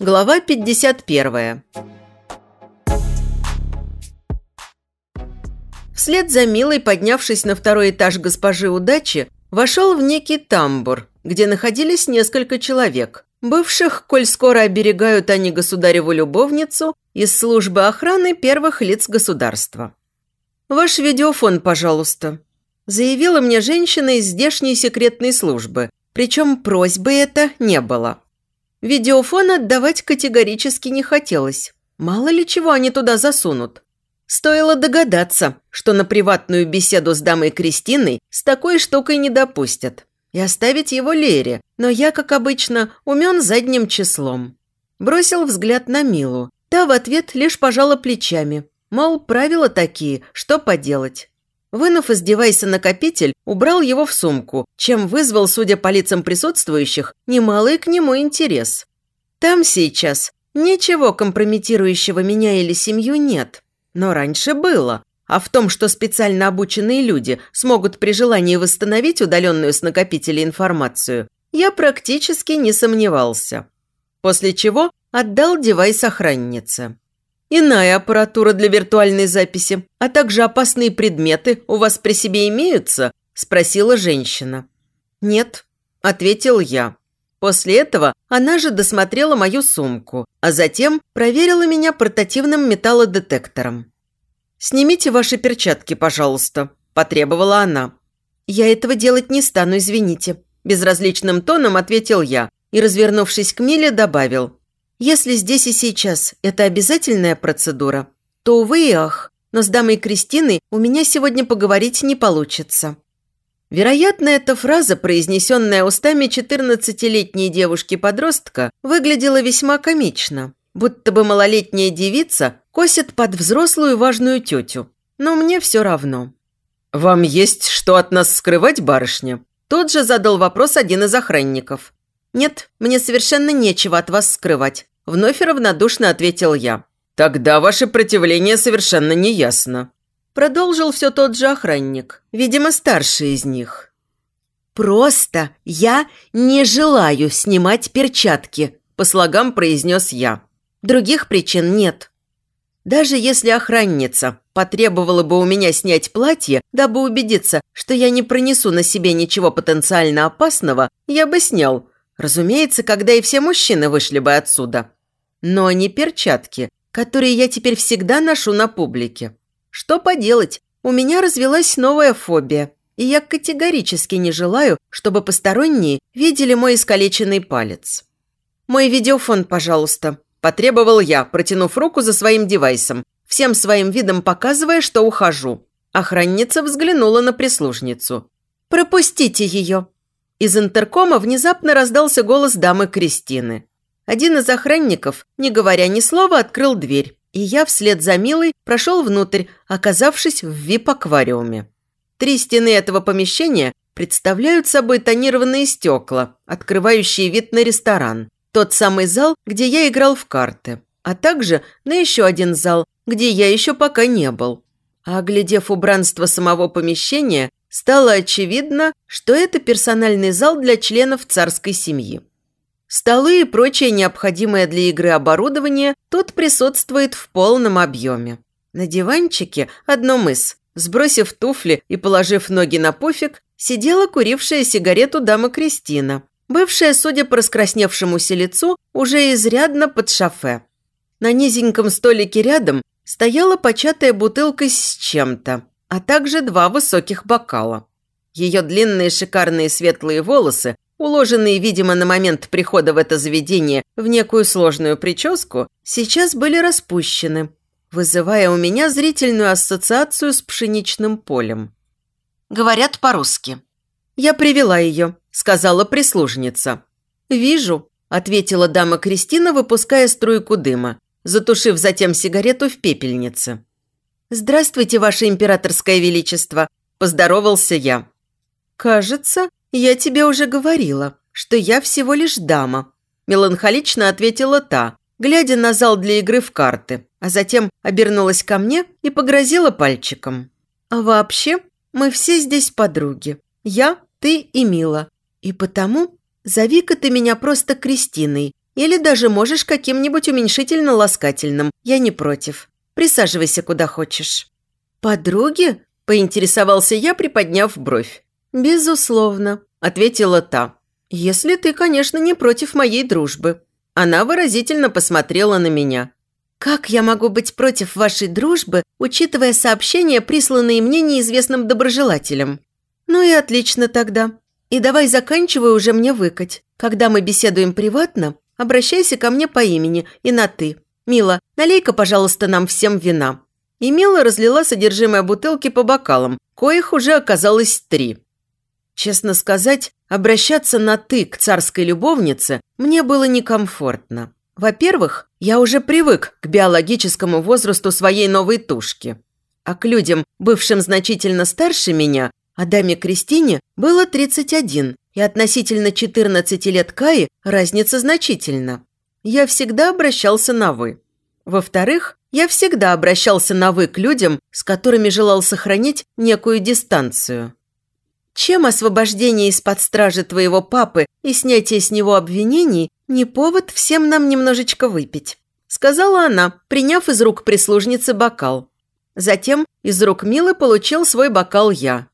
Глава 51 Вслед за Милой, поднявшись на второй этаж госпожи Удачи, вошел в некий тамбур, где находились несколько человек, бывших, коль скоро оберегают они государеву любовницу, из службы охраны первых лиц государства. «Ваш видеофон, пожалуйста», – заявила мне женщина из здешней секретной службы, причем просьбы это не было. Видеофон отдавать категорически не хотелось. Мало ли чего они туда засунут. Стоило догадаться, что на приватную беседу с дамой Кристиной с такой штукой не допустят. И оставить его Лере, но я, как обычно, умен задним числом. Бросил взгляд на Милу. Та в ответ лишь пожала плечами. Мол, правила такие, что поделать. Вынув из девайса накопитель, убрал его в сумку, чем вызвал, судя по лицам присутствующих, немалый к нему интерес. Там сейчас ничего компрометирующего меня или семью нет. Но раньше было. А в том, что специально обученные люди смогут при желании восстановить удаленную с накопителя информацию, я практически не сомневался. После чего отдал девайс охраннице. Иная аппаратура для виртуальной записи, а также опасные предметы у вас при себе имеются?» – спросила женщина. «Нет», – ответил я. После этого она же досмотрела мою сумку, а затем проверила меня портативным металлодетектором. «Снимите ваши перчатки, пожалуйста», – потребовала она. «Я этого делать не стану, извините», – безразличным тоном ответил я и, развернувшись к Миле, добавил. Если здесь и сейчас это обязательная процедура, то, увы и ах, но с дамой Кристиной у меня сегодня поговорить не получится. Вероятно, эта фраза, произнесенная устами 14-летней девушки-подростка, выглядела весьма комично, будто бы малолетняя девица косит под взрослую важную тетю. Но мне все равно. «Вам есть что от нас скрывать, барышня?» Тот же задал вопрос один из охранников. «Нет, мне совершенно нечего от вас скрывать», – вновь равнодушно ответил я. «Тогда ваше противление совершенно неясно», – продолжил все тот же охранник, видимо, старший из них. «Просто я не желаю снимать перчатки», – по слогам произнес я. «Других причин нет». Даже если охранница потребовала бы у меня снять платье, дабы убедиться, что я не пронесу на себе ничего потенциально опасного, я бы снял, Разумеется, когда и все мужчины вышли бы отсюда. Но не перчатки, которые я теперь всегда ношу на публике. Что поделать, у меня развелась новая фобия, и я категорически не желаю, чтобы посторонние видели мой искалеченный палец. «Мой видеофон, пожалуйста», – потребовал я, протянув руку за своим девайсом, всем своим видом показывая, что ухожу. Охранница взглянула на прислужницу. «Пропустите ее», из интеркома внезапно раздался голос дамы Кристины. Один из охранников, не говоря ни слова, открыл дверь, и я вслед за Милой прошел внутрь, оказавшись в вип-аквариуме. Три стены этого помещения представляют собой тонированные стекла, открывающие вид на ресторан. Тот самый зал, где я играл в карты, а также на еще один зал, где я еще пока не был. А оглядев убранство самого помещения, Стало очевидно, что это персональный зал для членов царской семьи. Столы и прочее необходимое для игры оборудование тут присутствует в полном объеме. На диванчике одном из, сбросив туфли и положив ноги на пуфик, сидела курившая сигарету дама Кристина, бывшая, судя по раскрасневшемуся лицу, уже изрядно под шофе. На низеньком столике рядом стояла початая бутылка с чем-то, а также два высоких бокала. Ее длинные шикарные светлые волосы, уложенные, видимо, на момент прихода в это заведение в некую сложную прическу, сейчас были распущены, вызывая у меня зрительную ассоциацию с пшеничным полем. Говорят по-русски. «Я привела ее», – сказала прислужница. «Вижу», – ответила дама Кристина, выпуская струйку дыма, затушив затем сигарету в пепельнице. «Здравствуйте, Ваше Императорское Величество!» – поздоровался я. «Кажется, я тебе уже говорила, что я всего лишь дама», – меланхолично ответила та, глядя на зал для игры в карты, а затем обернулась ко мне и погрозила пальчиком. «А вообще, мы все здесь подруги. Я, ты и Мила. И потому зови-ка ты меня просто Кристиной, или даже можешь каким-нибудь уменьшительно-ласкательным. Я не против. Присаживайся куда хочешь». «Подруги?» – поинтересовался я, приподняв бровь. «Безусловно», – ответила та. «Если ты, конечно, не против моей дружбы». Она выразительно посмотрела на меня. «Как я могу быть против вашей дружбы, учитывая сообщения, присланные мне неизвестным доброжелателем?» «Ну и отлично тогда. И давай заканчивай уже мне выкать. Когда мы беседуем приватно, обращайся ко мне по имени и на «ты». Мила, налей-ка, пожалуйста, нам всем вина». И Мила разлила содержимое бутылки по бокалам, коих уже оказалось три. Честно сказать, обращаться на «ты» к царской любовнице мне было некомфортно. Во-первых, я уже привык к биологическому возрасту своей новой тушки. А к людям, бывшим значительно старше меня, Адаме Кристине было 31, и относительно 14 лет Каи разница значительна. Я всегда обращался на «вы». Во-вторых, я всегда обращался на «вы» к людям, с которыми желал сохранить некую дистанцию. Чем освобождение из-под стражи твоего папы и снятие с него обвинений не повод всем нам немножечко выпить?» Сказала она, приняв из рук прислужницы бокал. Затем из рук Милы получил свой бокал я.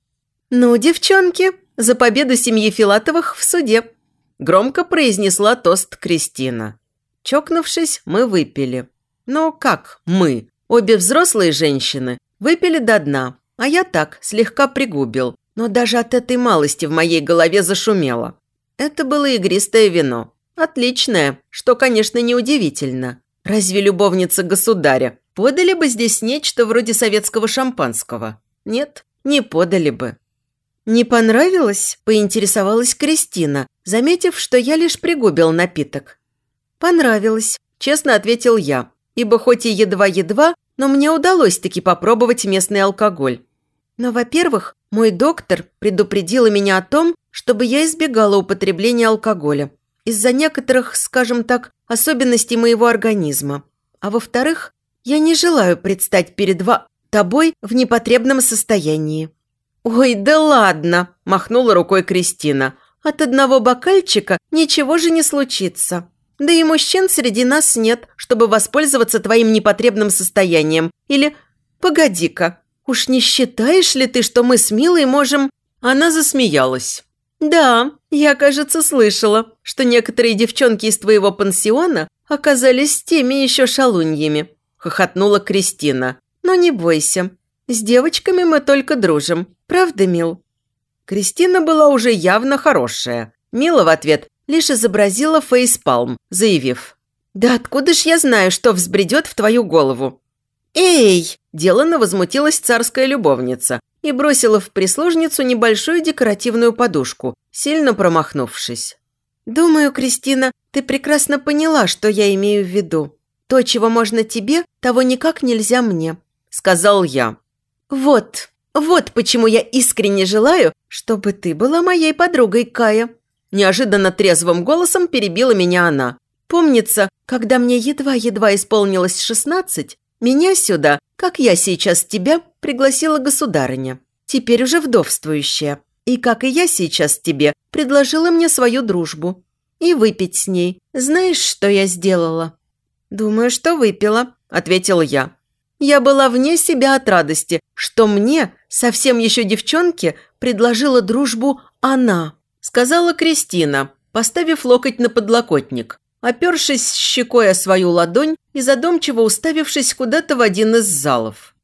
«Ну, девчонки, за победу семьи Филатовых в суде!» Громко произнесла тост Кристина. Чокнувшись, мы выпили. Ну, как мы? Обе взрослые женщины выпили до дна, а я так, слегка пригубил, но даже от этой малости в моей голове зашумело. Это было игристое вино. Отличное, что, конечно, неудивительно. Разве любовница государя подали бы здесь нечто вроде советского шампанского? Нет, не подали бы. «Не понравилось?» – поинтересовалась Кристина, заметив, что я лишь пригубил напиток. «Понравилось», – честно ответил я, ибо хоть и едва-едва, но мне удалось таки попробовать местный алкоголь. Но, во-первых, мой доктор предупредила меня о том, чтобы я избегала употребления алкоголя из-за некоторых, скажем так, особенностей моего организма. А во-вторых, я не желаю предстать перед тобой в непотребном состоянии». «Ой, да ладно!» – махнула рукой Кристина. «От одного бокальчика ничего же не случится. Да и мужчин среди нас нет, чтобы воспользоваться твоим непотребным состоянием. Или «Погоди-ка, «Уж не считаешь ли ты, что мы с Милой можем...» Она засмеялась. «Да, я, кажется, слышала, что некоторые девчонки из твоего пансиона оказались теми еще шалуньями», – хохотнула Кристина. «Но не бойся, с девочками мы только дружим. Правда, Мил?» Кристина была уже явно хорошая. Мила в ответ лишь изобразила фейспалм, заявив. «Да откуда ж я знаю, что взбредет в твою голову? «Эй!» – деланно возмутилась царская любовница и бросила в прислужницу небольшую декоративную подушку, сильно промахнувшись. «Думаю, Кристина, ты прекрасно поняла, что я имею в виду. То, чего можно тебе, того никак нельзя мне», – сказал я. «Вот, вот почему я искренне желаю, чтобы ты была моей подругой, Кая». Неожиданно трезвым голосом перебила меня она. «Помнится, когда мне едва-едва исполнилось шестнадцать, меня сюда, как я сейчас тебя, пригласила государыня, теперь уже вдовствующая. И, как и я сейчас тебе, предложила мне свою дружбу. И выпить с ней. Знаешь, что я сделала?» «Думаю, что выпила», – ответил я. Я была вне себя от радости, что мне, совсем еще девчонке, предложила дружбу она, сказала Кристина, поставив локоть на подлокотник опершись щекой о свою ладонь и задумчиво уставившись куда-то в один из залов.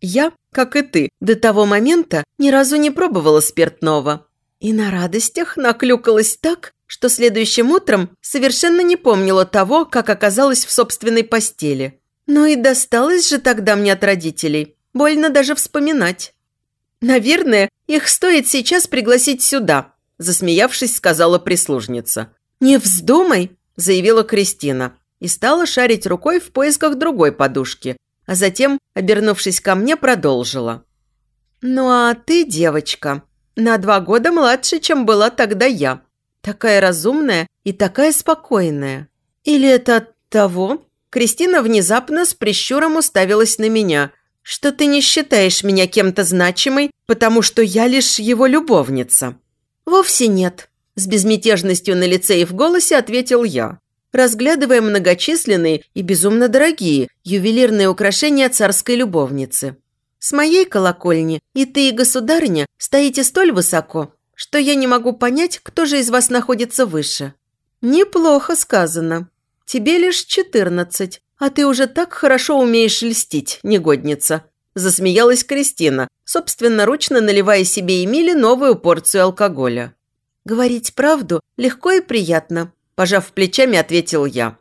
Я, как и ты, до того момента ни разу не пробовала спиртного. И на радостях наклюкалась так, что следующим утром совершенно не помнила того, как оказалась в собственной постели. Ну и досталось же тогда мне от родителей. Больно даже вспоминать. «Наверное, их стоит сейчас пригласить сюда», – засмеявшись, сказала прислужница. «Не вздумай, заявила Кристина и стала шарить рукой в поисках другой подушки, а затем, обернувшись ко мне, продолжила. «Ну а ты, девочка, на два года младше, чем была тогда я. Такая разумная и такая спокойная. Или это того, Кристина внезапно с прищуром уставилась на меня, что ты не считаешь меня кем-то значимой, потому что я лишь его любовница. Вовсе нет. С безмятежностью на лице и в голосе ответил я, разглядывая многочисленные и безумно дорогие ювелирные украшения царской любовницы. С моей колокольни и ты, и государыня, стоите столь высоко, что я не могу понять, кто же из вас находится выше. Неплохо сказано. Тебе лишь четырнадцать, а ты уже так хорошо умеешь льстить, негодница. Засмеялась Кристина, собственноручно наливая себе и Миле новую порцию алкоголя. Говорить правду легко и приятно, пожав плечами, ответил я.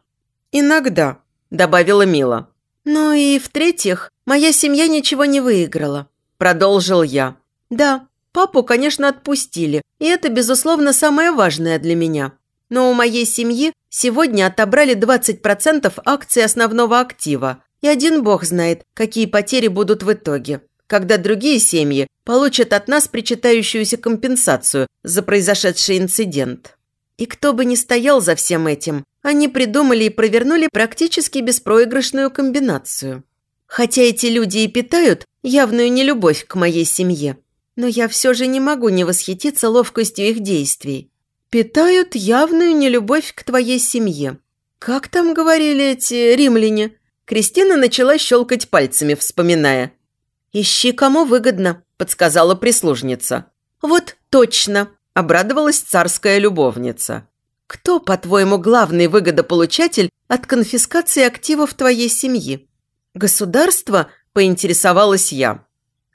Иногда, добавила Мила. Ну и в-третьих, моя семья ничего не выиграла, продолжил я. Да, папу, конечно, отпустили, и это, безусловно, самое важное для меня. Но у моей семьи сегодня отобрали 20% акций основного актива. И один бог знает, какие потери будут в итоге, когда другие семьи получат от нас причитающуюся компенсацию за произошедший инцидент. И кто бы ни стоял за всем этим, они придумали и провернули практически беспроигрышную комбинацию. Хотя эти люди и питают явную нелюбовь к моей семье, но я все же не могу не восхититься ловкостью их действий питают явную нелюбовь к твоей семье. Как там говорили эти римляне? Кристина начала щелкать пальцами, вспоминая. «Ищи, кому выгодно», – подсказала прислужница. «Вот точно», – обрадовалась царская любовница. «Кто, по-твоему, главный выгодополучатель от конфискации активов твоей семьи?» «Государство?» – поинтересовалась я.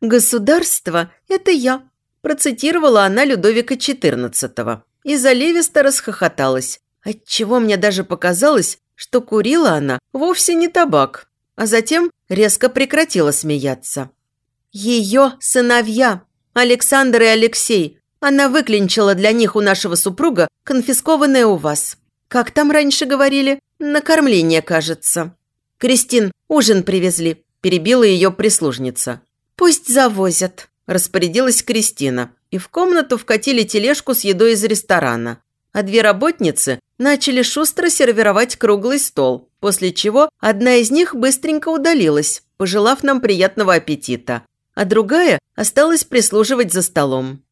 «Государство – это я», – процитировала она Людовика XIV и заливисто расхохоталась, отчего мне даже показалось, что курила она вовсе не табак, а затем резко прекратила смеяться. Ее сыновья, Александр и Алексей, она выклинчила для них у нашего супруга конфискованное у вас. Как там раньше говорили? Накормление, кажется. Кристин, ужин привезли, перебила ее прислужница. Пусть завозят, распорядилась Кристина и в комнату вкатили тележку с едой из ресторана. А две работницы начали шустро сервировать круглый стол, после чего одна из них быстренько удалилась, пожелав нам приятного аппетита, а другая осталась прислуживать за столом.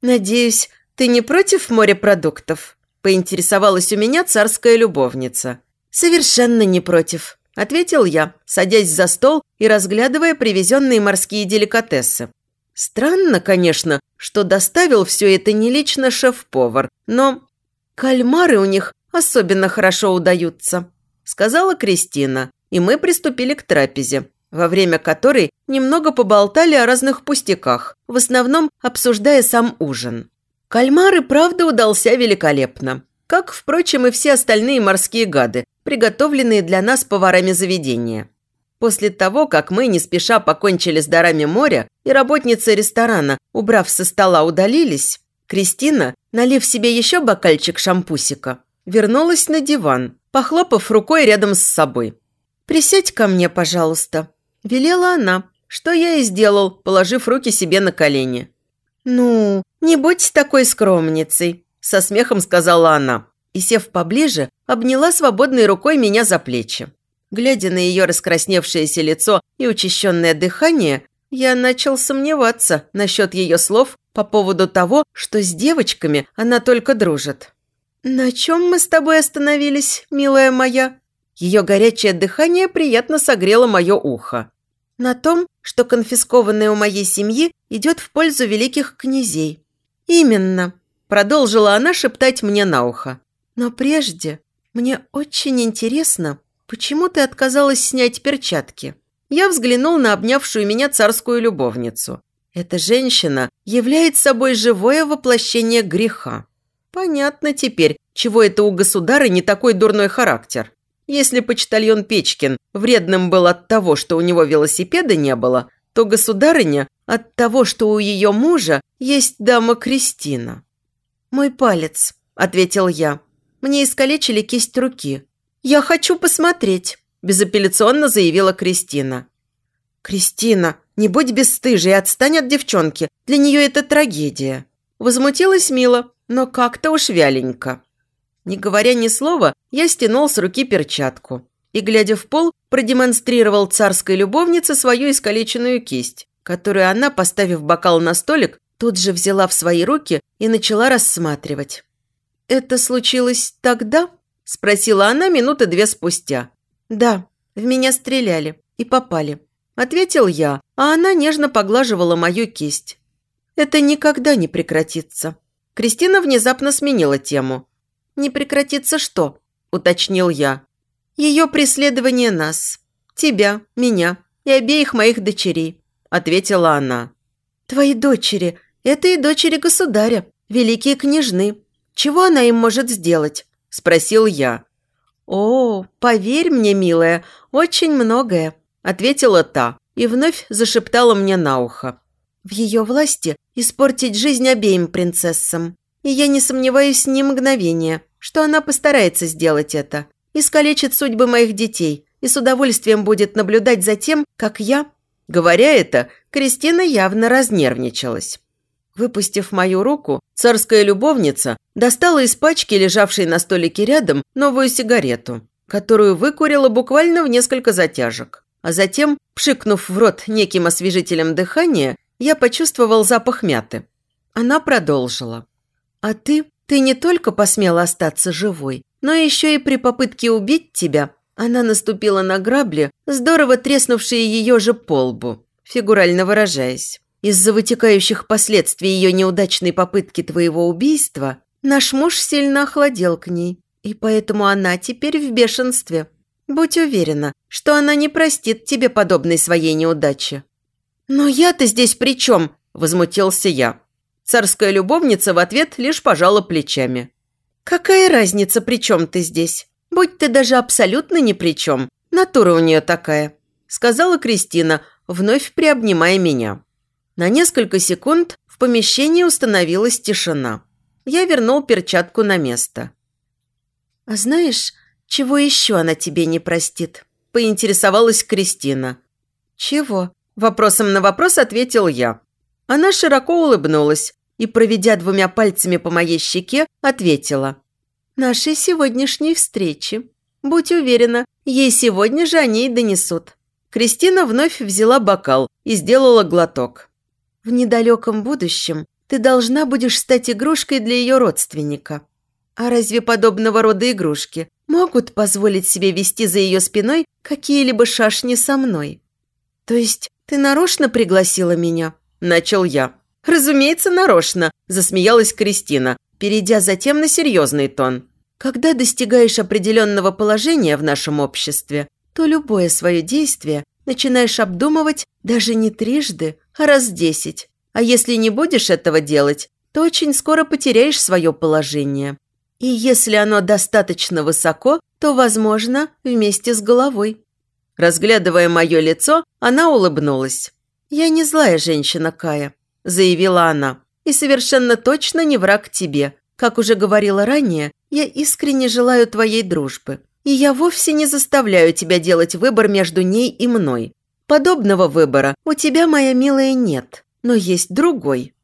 «Надеюсь, ты не против морепродуктов?» – поинтересовалась у меня царская любовница. «Совершенно не против», – ответил я, садясь за стол и разглядывая привезенные морские деликатесы. Странно, конечно, что доставил все это не лично шеф-повар, но кальмары у них особенно хорошо удаются, сказала Кристина, и мы приступили к трапезе, во время которой немного поболтали о разных пустяках, в основном обсуждая сам ужин. Кальмар и правда удался великолепно, как, впрочем, и все остальные морские гады, приготовленные для нас поварами заведения. После того, как мы не спеша покончили с дарами моря, и работницы ресторана, убрав со стола, удалились, Кристина, налив себе еще бокальчик шампусика, вернулась на диван, похлопав рукой рядом с собой. «Присядь ко мне, пожалуйста», – велела она, что я и сделал, положив руки себе на колени. «Ну, не будь такой скромницей», – со смехом сказала она, и, сев поближе, обняла свободной рукой меня за плечи. Глядя на ее раскрасневшееся лицо и учащенное дыхание, я начал сомневаться насчет ее слов по поводу того, что с девочками она только дружит. «На чем мы с тобой остановились, милая моя?» Ее горячее дыхание приятно согрело мое ухо. «На том, что конфискованное у моей семьи идет в пользу великих князей». «Именно», – продолжила она шептать мне на ухо. «Но прежде мне очень интересно, «Почему ты отказалась снять перчатки?» Я взглянул на обнявшую меня царскую любовницу. Эта женщина является собой живое воплощение греха. Понятно теперь, чего это у государы не такой дурной характер. Если почтальон Печкин вредным был от того, что у него велосипеда не было, то государыня от того, что у ее мужа есть дама Кристина. «Мой палец», – ответил я. «Мне искалечили кисть руки. «Я хочу посмотреть», – безапелляционно заявила Кристина. «Кристина, не будь бесстыжей, отстань от девчонки. Для нее это трагедия». Возмутилась Мила, но как-то уж вяленько. Не говоря ни слова, я стянул с руки перчатку и, глядя в пол, продемонстрировал царской любовнице свою искалеченную кисть, которую она, поставив бокал на столик, тут же взяла в свои руки и начала рассматривать. «Это случилось тогда?» – спросила она минуты две спустя. «Да, в меня стреляли и попали», – ответил я, а она нежно поглаживала мою кисть. «Это никогда не прекратится». Кристина внезапно сменила тему. «Не прекратится что?» – уточнил я. «Ее преследование нас. Тебя, меня и обеих моих дочерей», – ответила она. «Твои дочери – это и дочери государя, великие княжны. Чего она им может сделать?» – спросил я. «О, поверь мне, милая, очень многое», – ответила та и вновь зашептала мне на ухо. «В ее власти испортить жизнь обеим принцессам. И я не сомневаюсь ни мгновения, что она постарается сделать это. Искалечит судьбы моих детей и с удовольствием будет наблюдать за тем, как я...» Говоря это, Кристина явно разнервничалась. Выпустив мою руку, царская любовница достала из пачки, лежавшей на столике рядом, новую сигарету, которую выкурила буквально в несколько затяжек. А затем, пшикнув в рот неким освежителем дыхания, я почувствовал запах мяты. Она продолжила. «А ты? Ты не только посмела остаться живой, но еще и при попытке убить тебя она наступила на грабли, здорово треснувшие ее же по лбу, фигурально выражаясь. Из-за вытекающих последствий ее неудачной попытки твоего убийства наш муж сильно охладел к ней, и поэтому она теперь в бешенстве. Будь уверена, что она не простит тебе подобной своей неудачи». «Но я-то здесь при чем?» – возмутился я. Царская любовница в ответ лишь пожала плечами. «Какая разница, при чем ты здесь? Будь ты даже абсолютно ни при чем. Натура у нее такая», – сказала Кристина, вновь приобнимая меня. На несколько секунд в помещении установилась тишина. Я вернул перчатку на место. «А знаешь, чего еще она тебе не простит?» – поинтересовалась Кристина. «Чего?» – вопросом на вопрос ответил я. Она широко улыбнулась и, проведя двумя пальцами по моей щеке, ответила. «Нашей сегодняшней встречи. Будь уверена, ей сегодня же о ней донесут». Кристина вновь взяла бокал и сделала глоток. В недалеком будущем ты должна будешь стать игрушкой для ее родственника. А разве подобного рода игрушки могут позволить себе вести за ее спиной какие-либо шашни со мной? То есть ты нарочно пригласила меня? Начал я. Разумеется, нарочно, засмеялась Кристина, перейдя затем на серьезный тон. Когда достигаешь определенного положения в нашем обществе, то любое свое действие начинаешь обдумывать даже не трижды, а раз десять. А если не будешь этого делать, то очень скоро потеряешь свое положение. И если оно достаточно высоко, то, возможно, вместе с головой. Разглядывая мое лицо, она улыбнулась. «Я не злая женщина, Кая», – заявила она. «И совершенно точно не враг тебе. Как уже говорила ранее, я искренне желаю твоей дружбы. И я вовсе не заставляю тебя делать выбор между ней и мной. Подобного выбора у тебя, моя милая, нет, но есть другой.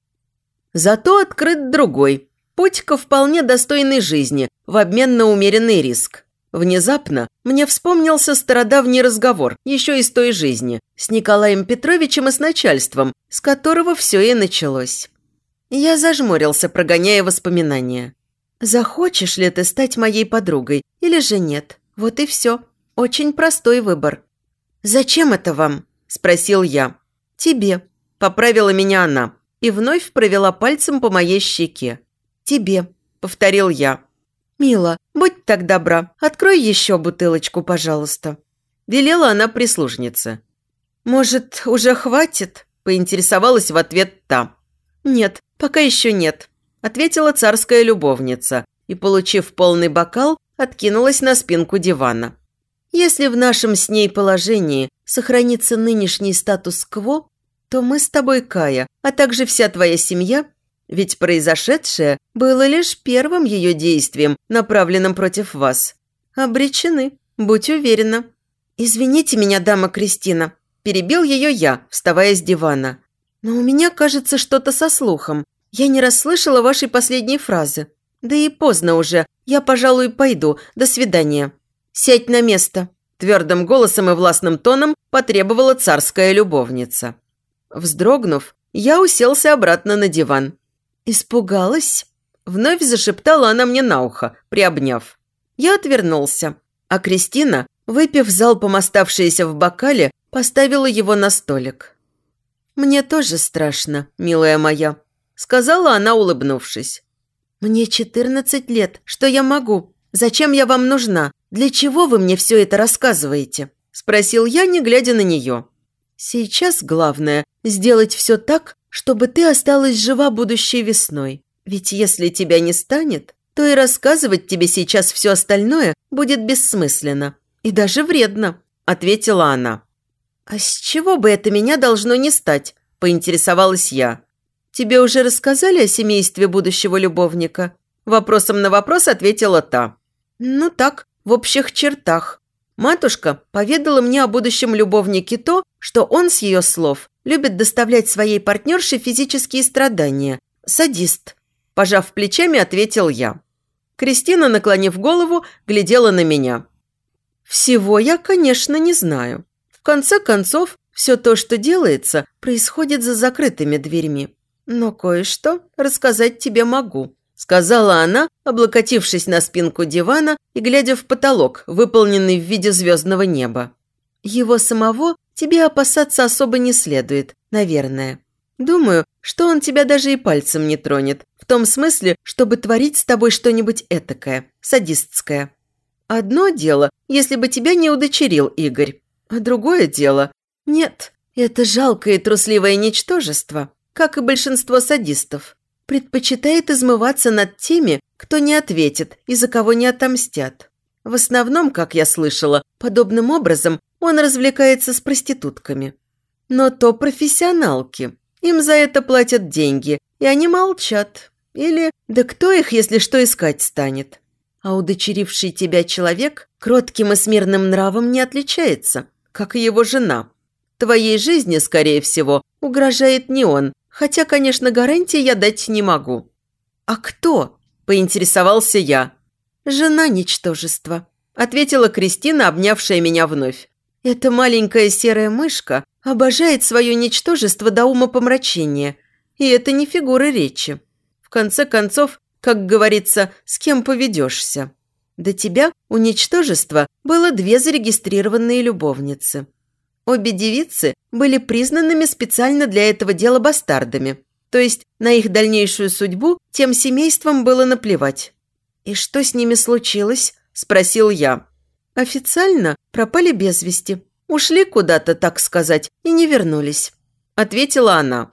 Зато открыт другой. Путь ко вполне достойной жизни в обмен на умеренный риск. Внезапно мне вспомнился стародавний разговор, еще из той жизни, с Николаем Петровичем и с начальством, с которого все и началось. Я зажмурился, прогоняя воспоминания. «Захочешь ли ты стать моей подругой или же нет? Вот и все. Очень простой выбор. «Зачем это вам?» – спросил я. «Тебе», – поправила меня она и вновь провела пальцем по моей щеке. «Тебе», – повторил я. «Мила, будь так добра, открой еще бутылочку, пожалуйста», – велела она прислужнице. «Может, уже хватит?» – поинтересовалась в ответ та. «Нет, пока еще нет», – ответила царская любовница и, получив полный бокал, откинулась на спинку дивана. Если в нашем с ней положении сохранится нынешний статус-кво, то мы с тобой, Кая, а также вся твоя семья, ведь произошедшее было лишь первым ее действием, направленным против вас, обречены, будь уверена. «Извините меня, дама Кристина», – перебил ее я, вставая с дивана. «Но у меня, кажется, что-то со слухом. Я не расслышала вашей последней фразы. Да и поздно уже. Я, пожалуй, пойду. До свидания. Сядь на место. Твердым голосом и властным тоном потребовала царская любовница. Вздрогнув, я уселся обратно на диван. «Испугалась?» Вновь зашептала она мне на ухо, приобняв. Я отвернулся, а Кристина, выпив залпом оставшееся в бокале, поставила его на столик. «Мне тоже страшно, милая моя», – сказала она, улыбнувшись. «Мне четырнадцать лет. Что я могу? Зачем я вам нужна? Для чего вы мне все это рассказываете?» – спросил я, не глядя на нее. «Сейчас главное – сделать все так, чтобы ты осталась жива будущей весной. Ведь если тебя не станет, то и рассказывать тебе сейчас все остальное будет бессмысленно и даже вредно», – ответила она. «А с чего бы это меня должно не стать?» – поинтересовалась я. «Тебе уже рассказали о семействе будущего любовника?» Вопросом на вопрос ответила та. «Ну так, в общих чертах. Матушка поведала мне о будущем любовнике то, что он, с ее слов, любит доставлять своей партнерше физические страдания. Садист. Пожав плечами, ответил я. Кристина, наклонив голову, глядела на меня. «Всего я, конечно, не знаю. В конце концов, все то, что делается, происходит за закрытыми дверьми. Но кое-что рассказать тебе могу», – сказала она, облокотившись на спинку дивана и глядя в потолок, выполненный в виде звездного неба. «Его самого тебе опасаться особо не следует, наверное. Думаю, что он тебя даже и пальцем не тронет, в том смысле, чтобы творить с тобой что-нибудь этакое, садистское. Одно дело, если бы тебя не удочерил Игорь, а другое дело – нет, это жалкое и трусливое ничтожество, как и большинство садистов, предпочитает измываться над теми, кто не ответит и за кого не отомстят. В основном, как я слышала, подобным образом он развлекается с проститутками. Но то профессионалки. Им за это платят деньги, и они молчат. Или «да кто их, если что, искать станет?» А удочеривший тебя человек кротким и смирным нравом не отличается, как и его жена. Твоей жизни, скорее всего, угрожает не он, хотя, конечно, гарантии я дать не могу. «А кто?» – поинтересовался я. «Жена ничтожества», – ответила Кристина, обнявшая меня вновь. «Эта маленькая серая мышка обожает свое ничтожество до ума помрачения, и это не фигура речи конце концов, как говорится, с кем поведешься. До тебя у ничтожества было две зарегистрированные любовницы. Обе девицы были признанными специально для этого дела бастардами, то есть на их дальнейшую судьбу тем семействам было наплевать. «И что с ними случилось?» – спросил я. «Официально пропали без вести. Ушли куда-то, так сказать, и не вернулись», – ответила она.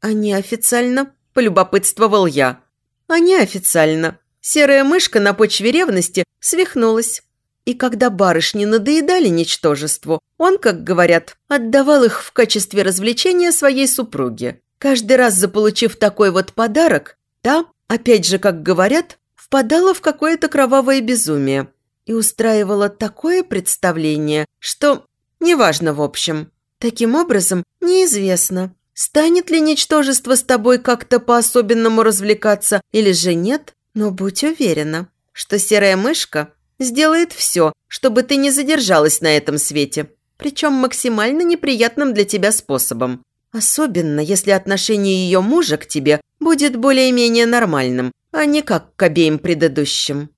«А неофициально – полюбопытствовал я. А неофициально. Серая мышка на почве ревности свихнулась. И когда барышни надоедали ничтожеству, он, как говорят, отдавал их в качестве развлечения своей супруге. Каждый раз заполучив такой вот подарок, та, опять же, как говорят, впадала в какое-то кровавое безумие и устраивала такое представление, что неважно в общем. Таким образом, неизвестно, Станет ли ничтожество с тобой как-то по-особенному развлекаться или же нет, но будь уверена, что серая мышка сделает все, чтобы ты не задержалась на этом свете, причем максимально неприятным для тебя способом. Особенно, если отношение ее мужа к тебе будет более-менее нормальным, а не как к обеим предыдущим.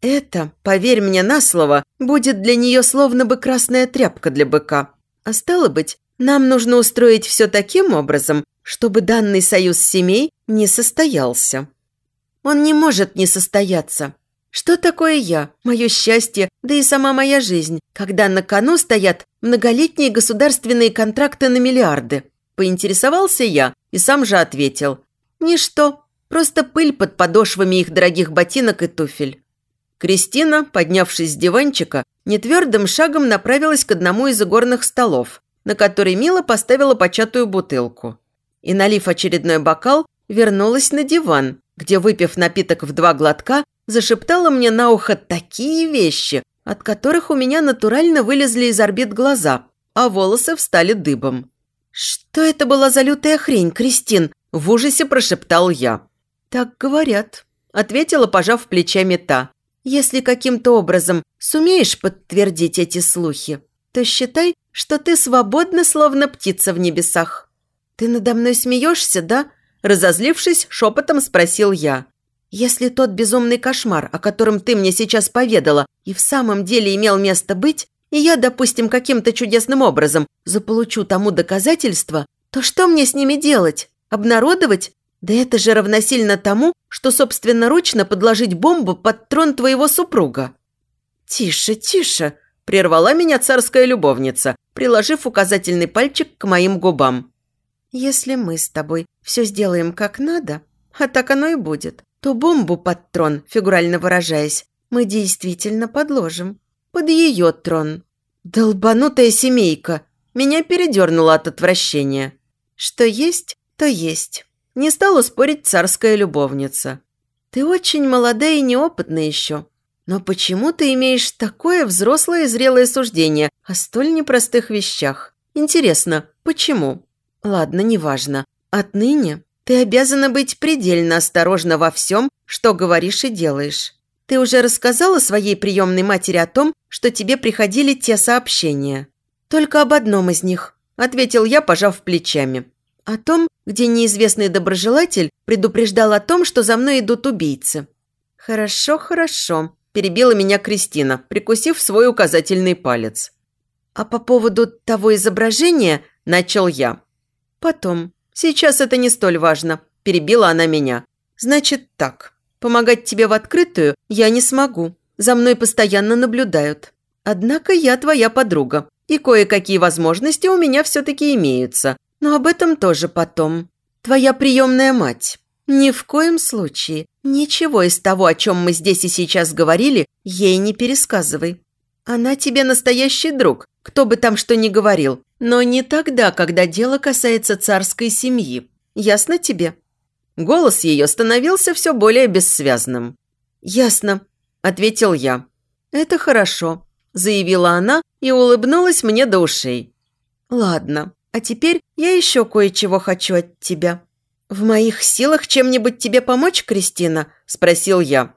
Это, поверь мне на слово, будет для нее словно бы красная тряпка для быка. А стало быть, нам нужно устроить все таким образом, чтобы данный союз семей не состоялся. Он не может не состояться. Что такое я, мое счастье, да и сама моя жизнь, когда на кону стоят многолетние государственные контракты на миллиарды? Поинтересовался я и сам же ответил. Ничто, просто пыль под подошвами их дорогих ботинок и туфель. Кристина, поднявшись с диванчика, нетвердым шагом направилась к одному из игорных столов, на который Мила поставила початую бутылку. И, налив очередной бокал, вернулась на диван, где, выпив напиток в два глотка, зашептала мне на ухо такие вещи, от которых у меня натурально вылезли из орбит глаза, а волосы встали дыбом. «Что это была за лютая хрень, Кристин?» – в ужасе прошептал я. «Так говорят. – ответила, пожав плечами та. «Если каким-то образом сумеешь подтвердить эти слухи, то считай, что ты свободна, словно птица в небесах». «Ты надо мной смеешься, да?» Разозлившись, шепотом спросил я. «Если тот безумный кошмар, о котором ты мне сейчас поведала, и в самом деле имел место быть, и я, допустим, каким-то чудесным образом заполучу тому доказательства, то что мне с ними делать? Обнародовать? Да это же равносильно тому, что собственноручно подложить бомбу под трон твоего супруга». «Тише, тише!» – прервала меня царская любовница, приложив указательный пальчик к моим губам. «Если мы с тобой все сделаем как надо, а так оно и будет, то бомбу под трон, фигурально выражаясь, мы действительно подложим. Под ее трон. Долбанутая семейка. Меня передернуло от отвращения. Что есть, то есть. Не стала спорить царская любовница. Ты очень молодая и неопытная еще. Но почему ты имеешь такое взрослое и зрелое суждение о столь непростых вещах? Интересно, почему? Ладно, неважно. Отныне ты обязана быть предельно осторожна во всем, что говоришь и делаешь. Ты уже рассказала своей приемной матери о том, что тебе приходили те сообщения? Только об одном из них, ответил я, пожав плечами. О том, где неизвестный доброжелатель предупреждал о том, что за мной идут убийцы. Хорошо, хорошо, перебила меня Кристина, прикусив свой указательный палец. А по поводу того изображения начал я. Потом, «Сейчас это не столь важно», – перебила она меня. «Значит так. Помогать тебе в открытую я не смогу. За мной постоянно наблюдают. Однако я твоя подруга, и кое-какие возможности у меня все-таки имеются. Но об этом тоже потом. Твоя приемная мать. Ни в коем случае. Ничего из того, о чем мы здесь и сейчас говорили, ей не пересказывай. Она тебе настоящий друг, кто бы там что ни говорил. Но не тогда, когда дело касается царской семьи. Ясно тебе?» Голос ее становился все более бессвязным. «Ясно», – ответил я. «Это хорошо», – заявила она и улыбнулась мне до ушей. «Ладно, а теперь я еще кое-чего хочу от тебя». «В моих силах чем-нибудь тебе помочь, Кристина?» – спросил я.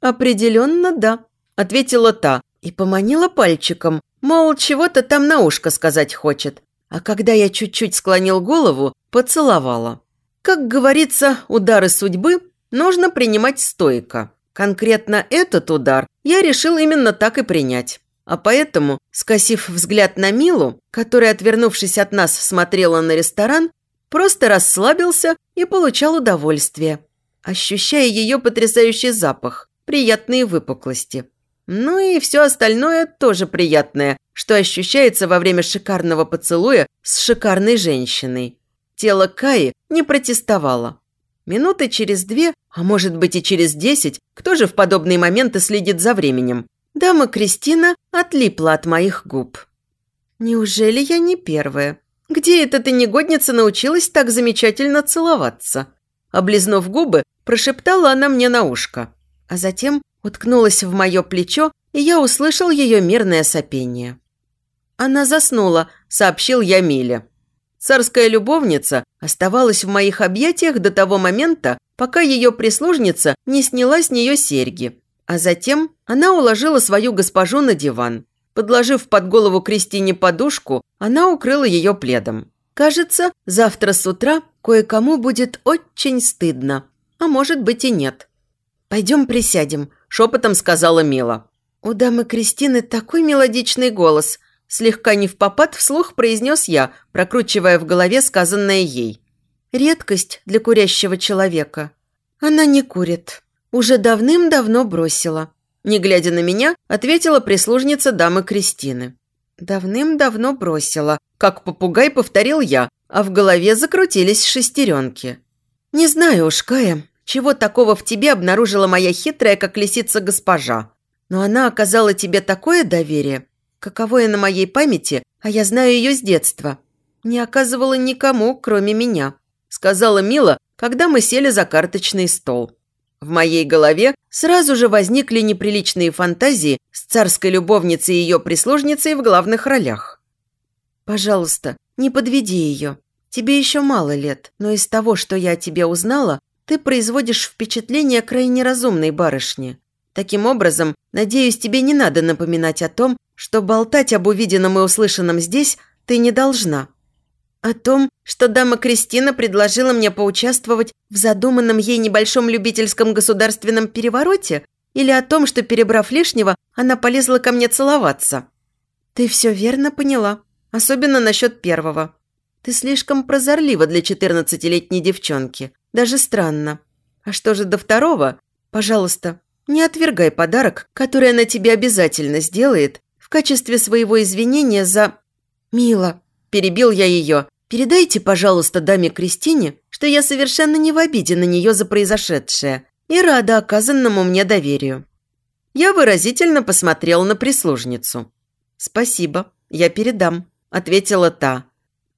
«Определенно да», – ответила та и поманила пальчиком, Мол, чего-то там на ушко сказать хочет. А когда я чуть-чуть склонил голову, поцеловала. Как говорится, удары судьбы нужно принимать стойко. Конкретно этот удар я решил именно так и принять. А поэтому, скосив взгляд на Милу, которая, отвернувшись от нас, смотрела на ресторан, просто расслабился и получал удовольствие, ощущая ее потрясающий запах, приятные выпуклости. Ну и все остальное тоже приятное, что ощущается во время шикарного поцелуя с шикарной женщиной. Тело Каи не протестовало. Минуты через две, а может быть и через десять, кто же в подобные моменты следит за временем? Дама Кристина отлипла от моих губ. «Неужели я не первая? Где эта ты негодница научилась так замечательно целоваться?» Облизнув губы, прошептала она мне на ушко, а затем уткнулась в мое плечо, и я услышал ее мирное сопение. «Она заснула», – сообщил я Миле. Царская любовница оставалась в моих объятиях до того момента, пока ее прислужница не сняла с нее серьги. А затем она уложила свою госпожу на диван. Подложив под голову Кристине подушку, она укрыла ее пледом. Кажется, завтра с утра кое-кому будет очень стыдно. А может быть и нет. «Пойдем присядем», – шепотом сказала Мила. «У дамы Кристины такой мелодичный голос», – слегка не в попад вслух произнес я, прокручивая в голове сказанное ей. «Редкость для курящего человека. Она не курит. Уже давным-давно бросила». Не глядя на меня, ответила прислужница дамы Кристины. «Давным-давно бросила», как попугай повторил я, а в голове закрутились шестеренки. «Не знаю уж, Кая, чего такого в тебе обнаружила моя хитрая, как лисица госпожа. Но она оказала тебе такое доверие, каковое на моей памяти, а я знаю ее с детства, не оказывала никому, кроме меня», сказала Мила, когда мы сели за карточный стол. В моей голове сразу же возникли неприличные фантазии с царской любовницей и ее прислужницей в главных ролях. «Пожалуйста, не подведи ее. Тебе еще мало лет, но из того, что я о тебе узнала, ты производишь впечатление крайне разумной барышни. Таким образом, надеюсь, тебе не надо напоминать о том, что болтать об увиденном и услышанном здесь ты не должна. О том, что дама Кристина предложила мне поучаствовать в задуманном ей небольшом любительском государственном перевороте или о том, что, перебрав лишнего, она полезла ко мне целоваться. Ты все верно поняла, особенно насчет первого. Ты слишком прозорлива для четырнадцатилетней девчонки. Даже странно. А что же до второго? Пожалуйста, не отвергай подарок, который она тебе обязательно сделает в качестве своего извинения за... «Мила», – перебил я ее, – «передайте, пожалуйста, даме Кристине, что я совершенно не в обиде на нее за произошедшее и рада оказанному мне доверию». Я выразительно посмотрел на прислужницу. «Спасибо, я передам», – ответила та.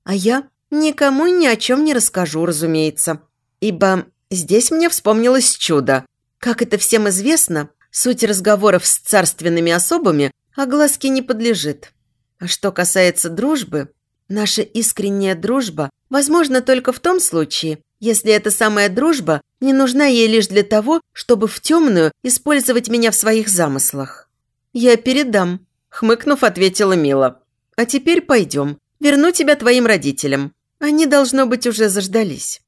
«А я никому ни о чем не расскажу, разумеется, ибо здесь мне вспомнилось чудо. Как это всем известно, суть разговоров с царственными особами огласке не подлежит. А что касается дружбы, наша искренняя дружба возможна только в том случае, если эта самая дружба не нужна ей лишь для того, чтобы в темную использовать меня в своих замыслах. «Я передам», – хмыкнув, ответила Мила. «А теперь пойдем. Верну тебя твоим родителям. Они, должно быть, уже заждались».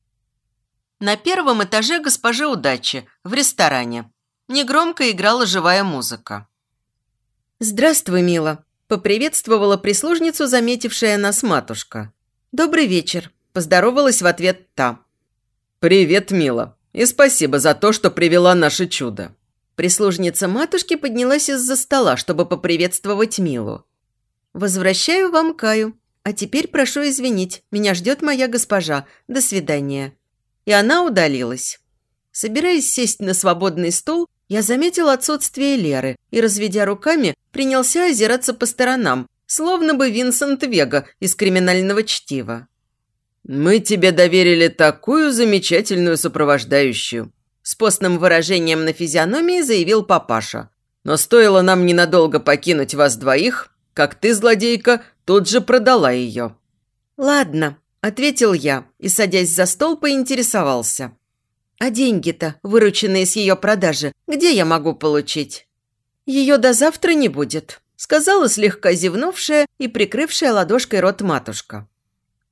На первом этаже госпожи удачи, в ресторане. Негромко играла живая музыка. «Здравствуй, мила», – поприветствовала прислужницу, заметившая нас матушка. «Добрый вечер», – поздоровалась в ответ та. «Привет, мила, и спасибо за то, что привела наше чудо». Прислужница матушки поднялась из-за стола, чтобы поприветствовать Милу. «Возвращаю вам Каю. А теперь прошу извинить, меня ждет моя госпожа. До свидания». И она удалилась. Собираясь сесть на свободный стул, я заметил отсутствие Леры и, разведя руками, принялся озираться по сторонам, словно бы Винсент Вега из криминального чтива. «Мы тебе доверили такую замечательную сопровождающую», с постным выражением на физиономии заявил папаша. «Но стоило нам ненадолго покинуть вас двоих, как ты, злодейка, тут же продала ее». «Ладно», – ответил я и, садясь за стол, поинтересовался. А деньги-то, вырученные с ее продажи, где я могу получить? Ее до завтра не будет, сказала слегка зевнувшая и прикрывшая ладошкой рот матушка.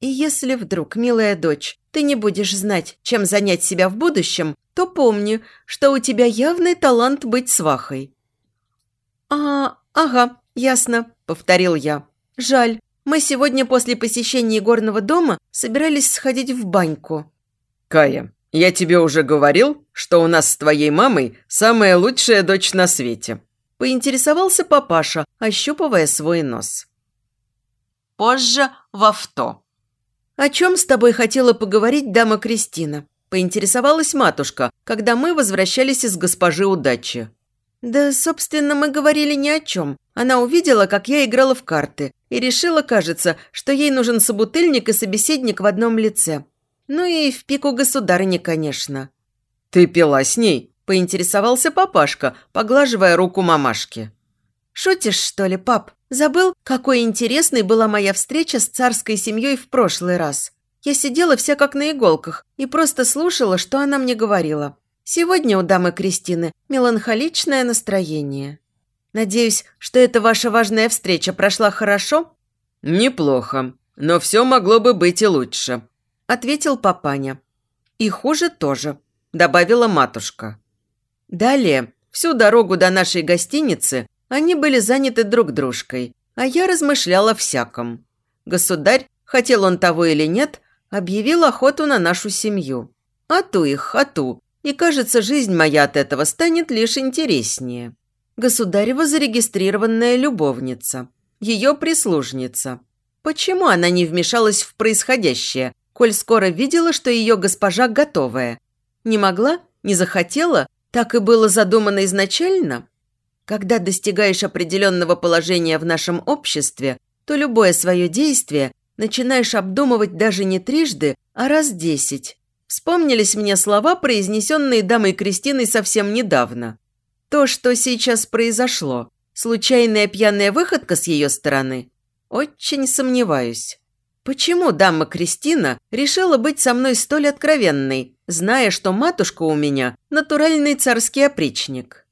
И если вдруг, милая дочь, ты не будешь знать, чем занять себя в будущем, то помни, что у тебя явный талант быть свахой. «А, ага, ясно», – повторил я. «Жаль, мы сегодня после посещения горного дома собирались сходить в баньку». «Кая, «Я тебе уже говорил, что у нас с твоей мамой самая лучшая дочь на свете», – поинтересовался папаша, ощупывая свой нос. Позже в авто. «О чем с тобой хотела поговорить дама Кристина?» – поинтересовалась матушка, когда мы возвращались из госпожи удачи. «Да, собственно, мы говорили ни о чем. Она увидела, как я играла в карты, и решила, кажется, что ей нужен собутыльник и собеседник в одном лице. Ну и в пику государыни, конечно. «Ты пила с ней?» – поинтересовался папашка, поглаживая руку мамашки. «Шутишь, что ли, пап? Забыл, какой интересной была моя встреча с царской семьей в прошлый раз? Я сидела вся как на иголках и просто слушала, что она мне говорила. Сегодня у дамы Кристины меланхоличное настроение. Надеюсь, что эта ваша важная встреча прошла хорошо?» «Неплохо, но все могло бы быть и лучше», ответил папаня. «И хуже тоже», – добавила матушка. Далее, всю дорогу до нашей гостиницы они были заняты друг дружкой, а я размышляла всяком. Государь, хотел он того или нет, объявил охоту на нашу семью. А ту их, а ту, и, кажется, жизнь моя от этого станет лишь интереснее. Государева зарегистрированная любовница, ее прислужница. Почему она не вмешалась в происходящее, коль скоро видела, что ее госпожа готовая. Не могла, не захотела, так и было задумано изначально. Когда достигаешь определенного положения в нашем обществе, то любое свое действие начинаешь обдумывать даже не трижды, а раз десять. Вспомнились мне слова, произнесенные дамой Кристиной совсем недавно. То, что сейчас произошло, случайная пьяная выходка с ее стороны, очень сомневаюсь. Почему дама Кристина решила быть со мной столь откровенной, зная, что матушка у меня – натуральный царский опричник?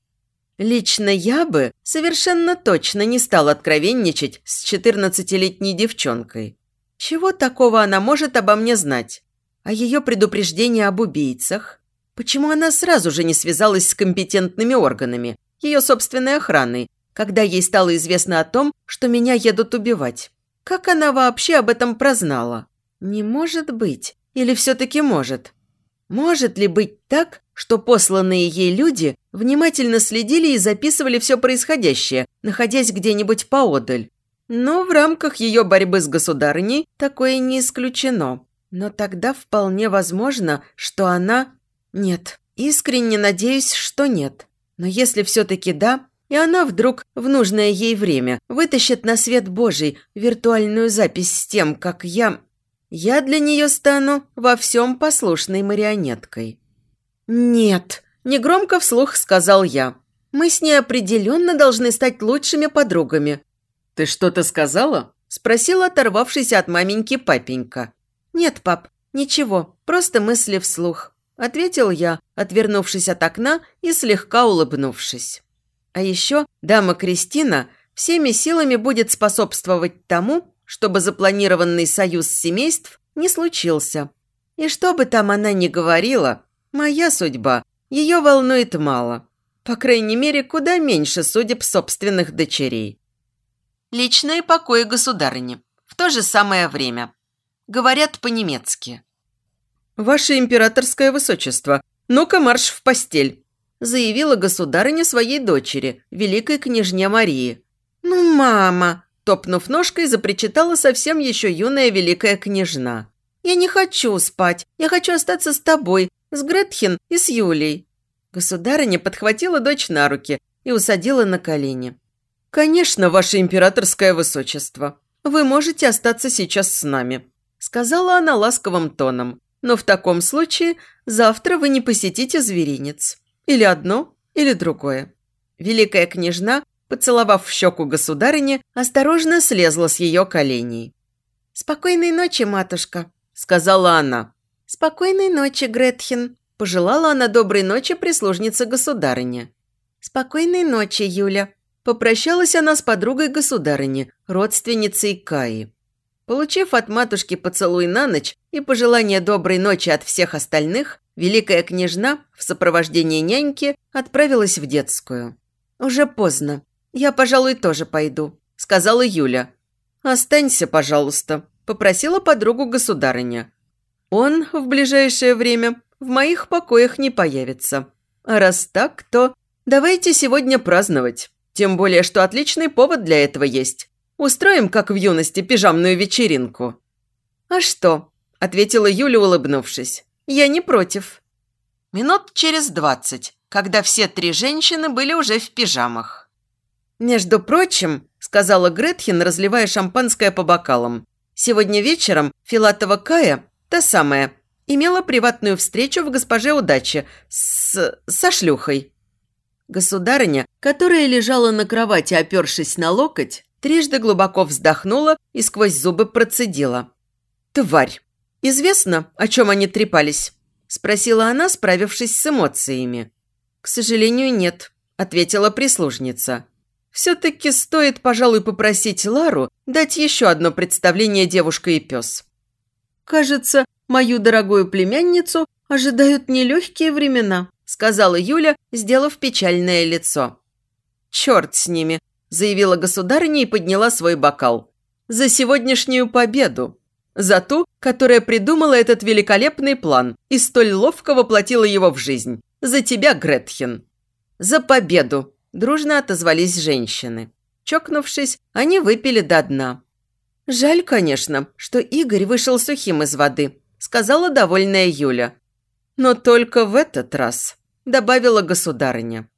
Лично я бы совершенно точно не стал откровенничать с 14-летней девчонкой. Чего такого она может обо мне знать? А ее предупреждение об убийцах? Почему она сразу же не связалась с компетентными органами, ее собственной охраной, когда ей стало известно о том, что меня едут убивать? Как она вообще об этом прознала? Не может быть. Или все-таки может? Может ли быть так, что посланные ей люди внимательно следили и записывали все происходящее, находясь где-нибудь поодаль? Но в рамках ее борьбы с государыней такое не исключено. Но тогда вполне возможно, что она... Нет, искренне надеюсь, что нет. Но если все-таки да, и она вдруг в нужное ей время вытащит на свет Божий виртуальную запись с тем, как я... Я для нее стану во всем послушной марионеткой. «Нет», – негромко вслух сказал я. «Мы с ней определенно должны стать лучшими подругами». «Ты что-то сказала?» – спросил оторвавшийся от маменьки папенька. «Нет, пап, ничего, просто мысли вслух», – ответил я, отвернувшись от окна и слегка улыбнувшись. А еще дама Кристина всеми силами будет способствовать тому, чтобы запланированный союз семейств не случился. И что бы там она ни говорила, моя судьба ее волнует мало. По крайней мере, куда меньше судеб собственных дочерей. Личные покои государыни. В то же самое время. Говорят по-немецки. «Ваше императорское высочество, ну-ка марш в постель!» заявила государыня своей дочери, великой княжне Марии. «Ну, мама!» – топнув ножкой, запричитала совсем еще юная великая княжна. «Я не хочу спать. Я хочу остаться с тобой, с Гретхен и с Юлей». Государыня подхватила дочь на руки и усадила на колени. «Конечно, ваше императорское высочество. Вы можете остаться сейчас с нами», – сказала она ласковым тоном. «Но в таком случае завтра вы не посетите зверинец. Или одно, или другое». Великая княжна, поцеловав в щеку государыни, осторожно слезла с ее коленей. «Спокойной ночи, матушка», – сказала она. «Спокойной ночи, Гретхен», – пожелала она доброй ночи прислужнице государыни. «Спокойной ночи, Юля», – попрощалась она с подругой государыни, родственницей Каи. Получив от матушки поцелуй на ночь и пожелание доброй ночи от всех остальных, великая княжна в сопровождении няньки отправилась в детскую. «Уже поздно. Я, пожалуй, тоже пойду», – сказала Юля. «Останься, пожалуйста», – попросила подругу государыня. «Он в ближайшее время в моих покоях не появится. А раз так, то давайте сегодня праздновать. Тем более, что отличный повод для этого есть. Устроим, как в юности, пижамную вечеринку». «А что?» – ответила Юля, улыбнувшись. «Я не против». Минут через двадцать, когда все три женщины были уже в пижамах. «Между прочим», – сказала Гретхен, разливая шампанское по бокалам, «сегодня вечером Филатова Кая, та самая, имела приватную встречу в госпоже Удачи с... со шлюхой». Государыня, которая лежала на кровати, опершись на локоть, Трижды глубоко вздохнула и сквозь зубы процедила. «Тварь! Известно, о чем они трепались?» – спросила она, справившись с эмоциями. «К сожалению, нет», – ответила прислужница. «Все-таки стоит, пожалуй, попросить Лару дать еще одно представление «Девушка и пес». «Кажется, мою дорогую племянницу ожидают нелегкие времена», – сказала Юля, сделав печальное лицо. «Черт с ними!» Заявила государыня и подняла свой бокал. «За сегодняшнюю победу! За ту, которая придумала этот великолепный план и столь ловко воплотила его в жизнь! За тебя, Гретхен!» «За победу!» – дружно отозвались женщины. Чокнувшись, они выпили до дна. «Жаль, конечно, что Игорь вышел сухим из воды», – сказала довольная Юля. «Но только в этот раз», – добавила государыня.